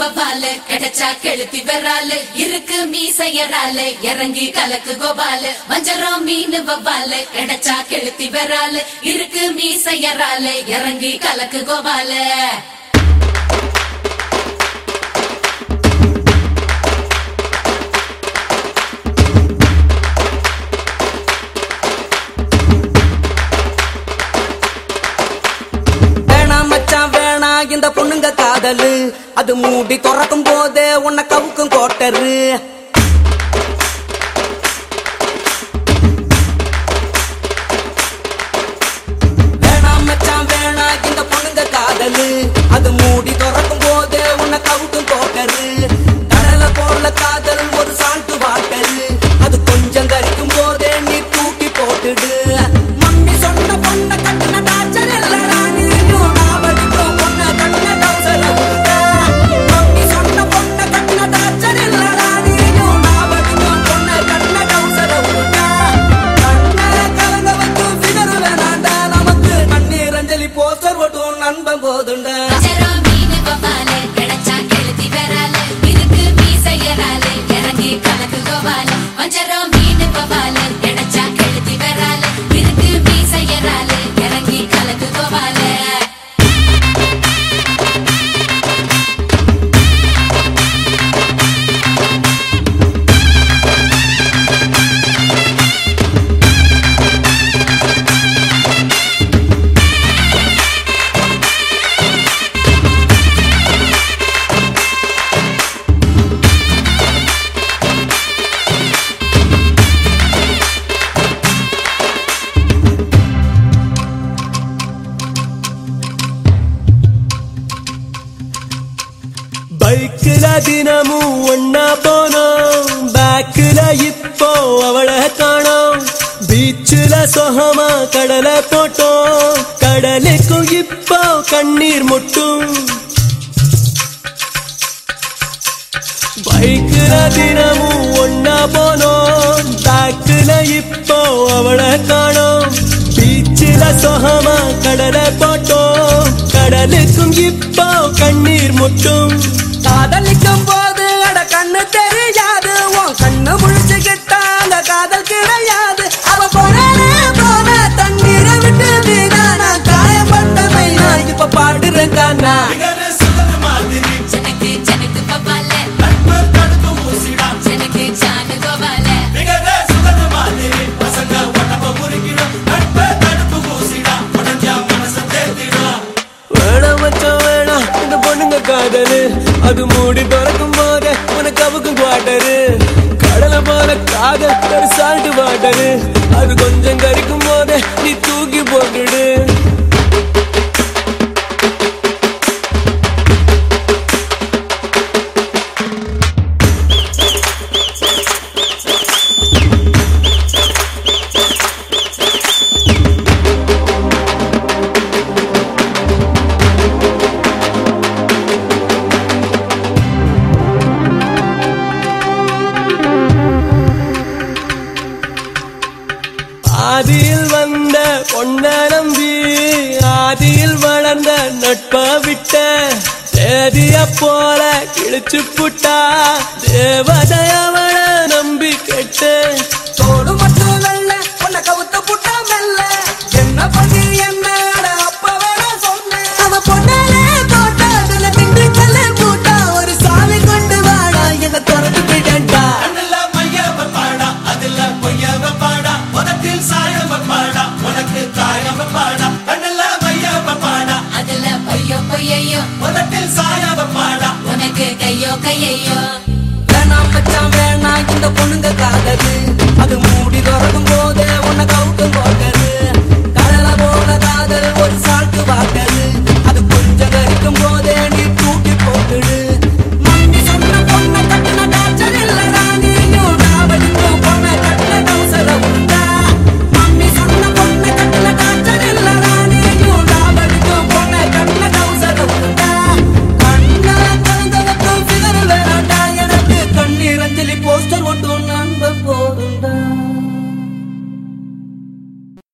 வவ்வாலு கிடைச்சா கெளுத்தி வெறாலு இருக்கு மீசையறாலு இறங்கி கலக்கு கோபாலு வஞ்சரம் மீன் வவ்வாலு கிடைச்சா கெளுத்தி வெறாலு இருக்கு மீசையறாலு இறங்கி கலக்கு கோபாலு. வேணா இந்த பொண்ணுங்க காதலு. அது மூடி துறக்கும் போது உன்னை கவுக்கும் கோட்டரு வேணாம் மச்சான் வேணா இந்த பொண்ணுங்க காதலு. அது மூடி துறக்கும் போது உன்னை கவுக்கும் கோட்டரு நண்பன் கிடைச்சா கெளுத்தி வெறாலு இருக்கு மீசையறாலு இறங்கி கணக்கு கோபாலு வஞ்சரம் மீன் வவ்வாலு பைக்குல தினமும் ஒன்னா போனோம் பேக்குல இப்போ அவளை காணோம் பீச்சுல சொகமா கடலை போட்டோம் கடலுக்கும் இப்போ கண்ணீர் முட்டும் பைக்குல தினமும் ஒன்னா போனோம் பேக்குல இப்போ அவளை காணோம் பீச்சில சொகமா கடலை போட்டோம் கடலுக்கும் இப்போ கண்ணீர் முட்டும் காதலிக்கும் போது அட கண்ணு தெரியாது. உன் கண்ணு முழிச்சுக்கிட்டா அந்த காதல் கிடையாது அது மூடி திறக்கும் போதே உனக்கு அவுக்கும் குவாட்டரு கடலை போல காதல் ஒரு சால்ட் வாட்டரு. அது கொஞ்சம் கறிக்கும் போதே நீ தூக்கி போட்டுடு. போல கிழிச்சு புட்டா தேவதையவள கையையோ மச்சான் வேணாம் இந்த பொண்ணுங்க காதலு அது மூடி திறக்கும் போதே உன்னை கவுக்கும் போட்டது.